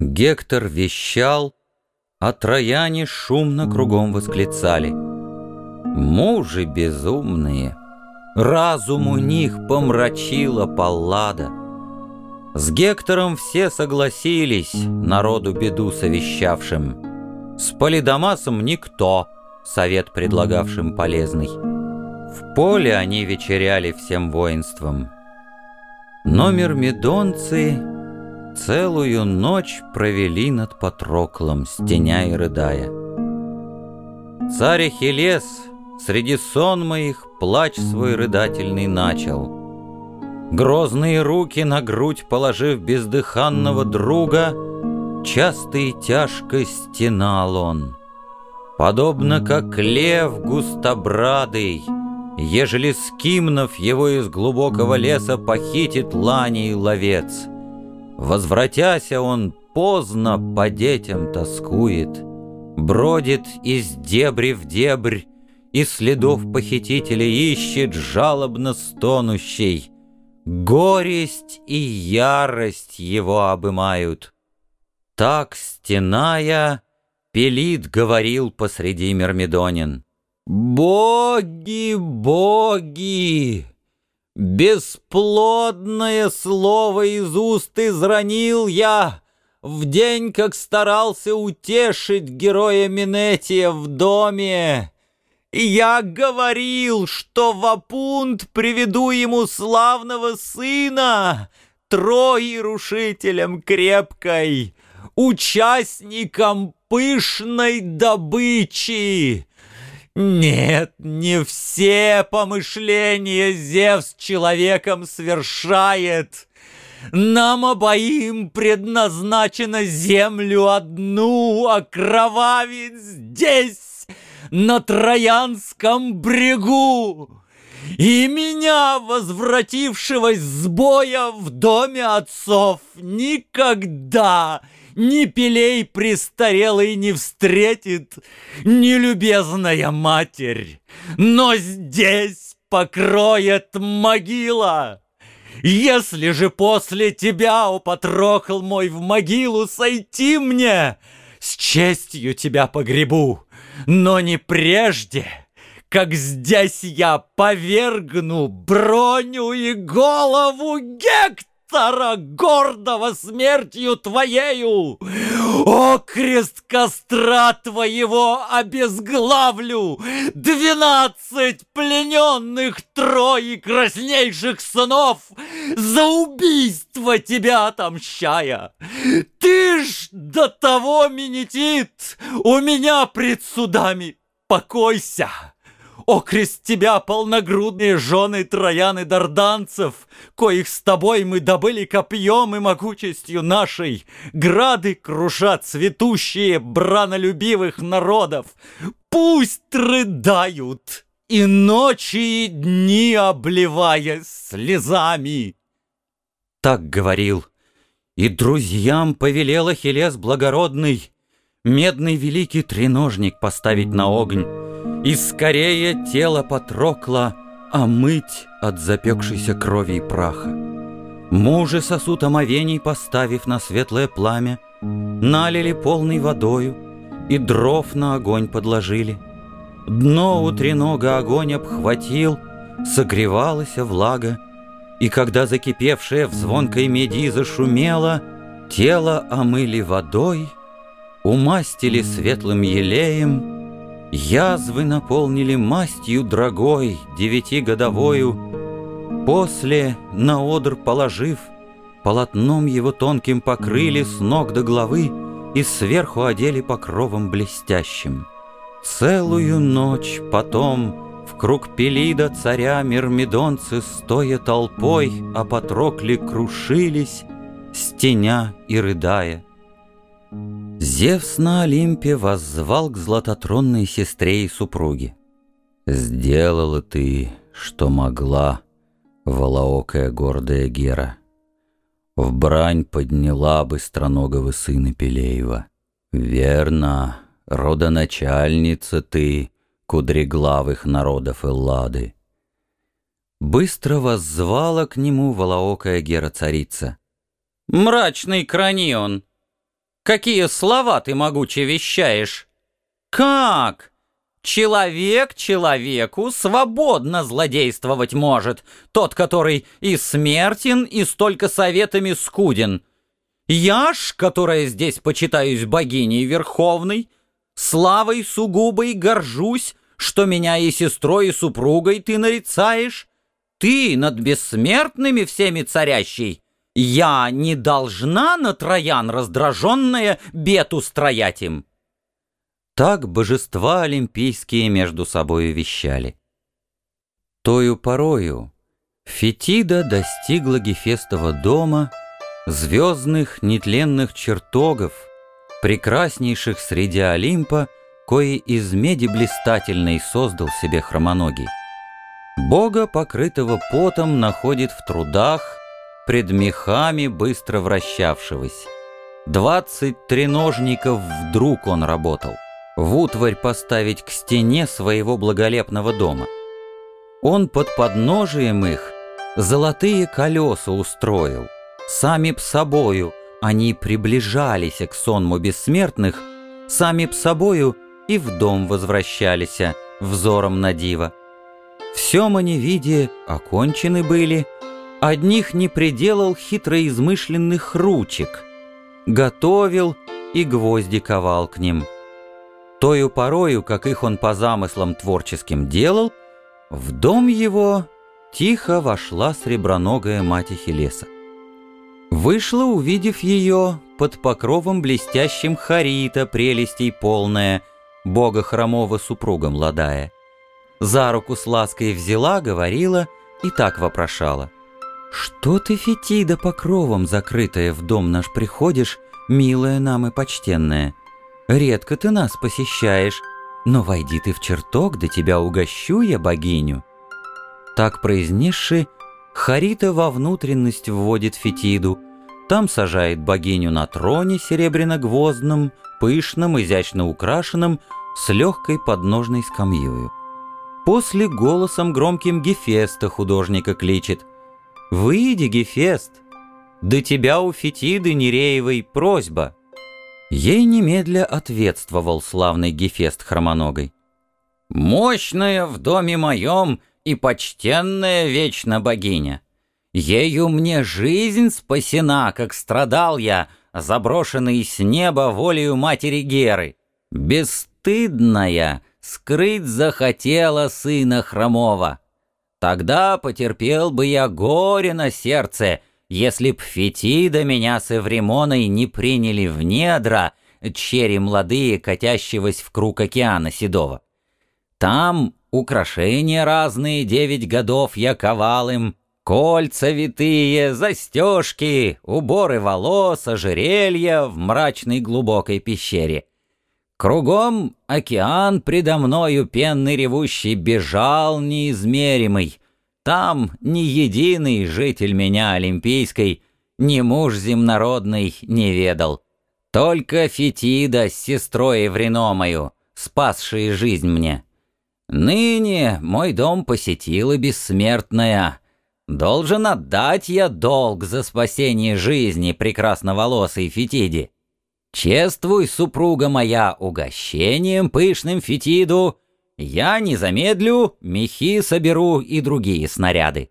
Гектор вещал, а трояне шумно кругом восклицали. Мужи безумные, разум у них помрачила Паллада. С Гектором все согласились, народу беду совещавшим. С Полидамасом никто, совет предлагавшим полезный. В поле они вечеряли всем воинством. Номер медонцы Целую ночь провели над Патроклом, стеня и рыдая. Царь Ахиллес среди сон моих плач свой рыдательный начал. Грозные руки на грудь положив бездыханного друга, часто и тяжко стенал он. Подобно как лев густобрадый, ежели скимнов его из глубокого леса похитит ланей ловец — Возвратяся он поздно по детям тоскует, Бродит из дебри в дебрь, И следов похитителя ищет жалобно стонущий. Горесть и ярость его обымают. Так, стеная, Пелит говорил посреди Мермидонин. «Боги, боги!» Бесплодное слово из уст изранил я В день, как старался утешить героя Минетия в доме. Я говорил, что в Апунт приведу ему славного сына, Трой рушителем крепкой, Участником пышной добычи. Нет, не все помышления Зевс человеком совершает. Нам обоим предназначено землю одну окровавить здесь, на Троянском брегу. И меня, возвратившегося с боя в доме отцов, никогда ни пелей престарелый не встретит, ни любезная матерь, но здесь покроет могила. Если же после тебя, о мой, в могилу сойти мне, с честью тебя погребу, но не прежде, как здесь я повергну броню и голову Гектора. Гордого смертью твоею! О, крест костра твоего обезглавлю! Двенадцать плененных трое краснейших сынов За убийство тебя отомщая! Ты ж до того, Менетит, у меня пред судами покойся! Окрест тебя, полногрудные жены трояны дарданцев, Коих с тобой мы добыли копьем и могучестью нашей, Грады крушат цветущие бранолюбивых народов. Пусть рыдают, и ночи и дни обливая слезами. Так говорил, и друзьям повелел Ахиллес благородный Медный великий треножник поставить на огонь, и скорее тело Патрокла омыть от запекшейся крови и праха. Мужи сосуд омовений, поставив на светлое пламя, налили полной водою и дров на огонь подложили. Дно у тренога огонь обхватил, согревалась влага, и когда закипевшая в звонкой меди зашумела, тело омыли водой, умастили светлым елеем — Язвы наполнили мастью дорогой, девятигодовою. После, на одр положив, полотном его тонким покрыли с ног до головы и сверху одели покровом блестящим. Целую ночь потом в круг Пелида царя мирмидонцы, стоя толпой, а Патрокли крушились, стеня и рыдая. Зевс на Олимпе воззвал к златотронной сестре и супруге. «Сделала ты, что могла, волоокая гордая Гера. В брань подняла быстроногого сына Пелеева. Верно, родоначальница ты, кудреглавых народов Эллады». Быстро воззвала к нему волоокая Гера-царица. «Мрачный кранион!» Какие слова ты могуче вещаешь? Как? Человек человеку свободно злодействовать может, тот, который и смертен, и столько советами скуден. Я ж, которая здесь почитаюсь богиней верховной, славой сугубой горжусь, что меня и сестрой, и супругой ты нарицаешь. Ты над бессмертными всеми царящий. Я не должна на троян раздраженная бед устроять им. Так божества олимпийские между собою вещали. Тою порою Фетида достигла Гефестова дома, звездных нетленных чертогов, прекраснейших среди Олимпа, кои из меди блистательной создал себе хромоногий. Бога, покрытого потом, находит в трудах, пред мехами быстро вращавшегося. Двадцать треножников вдруг он работал в утварь поставить к стене своего благолепного дома. Он под подножием их золотые колеса устроил. Сами б собою они приближались к сонму бессмертных, сами б собою и в дом возвращались взором на диво. Всем они виде окончены были, одних не пределал хитро измышленных ручек, готовил и гвозди ковал к ним — Тою порою, как их он по замыслам творческим делал, в дом его тихо вошла среброногая мать Ахиллеса. Вышла, увидев ее, под покровом блестящим Харита, прелестей полная, бога хромого супруга младая. За руку с лаской взяла, говорила и так вопрошала. «Что ты, Фетида, покровом закрытая в дом наш приходишь, милая нам и почтенная?» Редко ты нас посещаешь, но войди ты в чертог, да тебя угощу я богиню». Так произнесши, Харита во внутренность вводит Фетиду, там сажает богиню на троне серебряно-гвоздном, пышном, изящно украшенном, с легкой подножной скамьёю. После голосом громким Гефеста художника кличет «Выйди, Гефест! До тебя у Фетиды Нереевой просьба!» Ей немедля ответствовал славный Гефест хромоногой. «Мощная в доме моем и почтенная вечно богиня. Ею мне жизнь спасена, как страдал я, заброшенный с неба волею матери Геры. Бесстыдная скрыть захотела сына хромого. Тогда потерпел бы я горе на сердце, — если б Фетида меня с Эвремоной не приняли в недра, черри молодые, катящегося в круг океана седого. Там украшения разные девять годов я ковал им, кольца витые, застежки, уборы волос, ожерелья в мрачной глубокой пещере. Кругом океан предо мною пенный ревущий бежал неизмеримый, там ни единый житель меня олимпийской, ни муж земнородный не ведал. Только Фетида с сестрой Еврено мою, спасшие жизнь мне. Ныне мой дом посетила бессмертная. Должен отдать я долг за спасение жизни прекрасноволосой Фетиде. Чествуй, супруга моя, угощением пышным Фетиду — я не замедлю, мехи соберу и другие снаряды.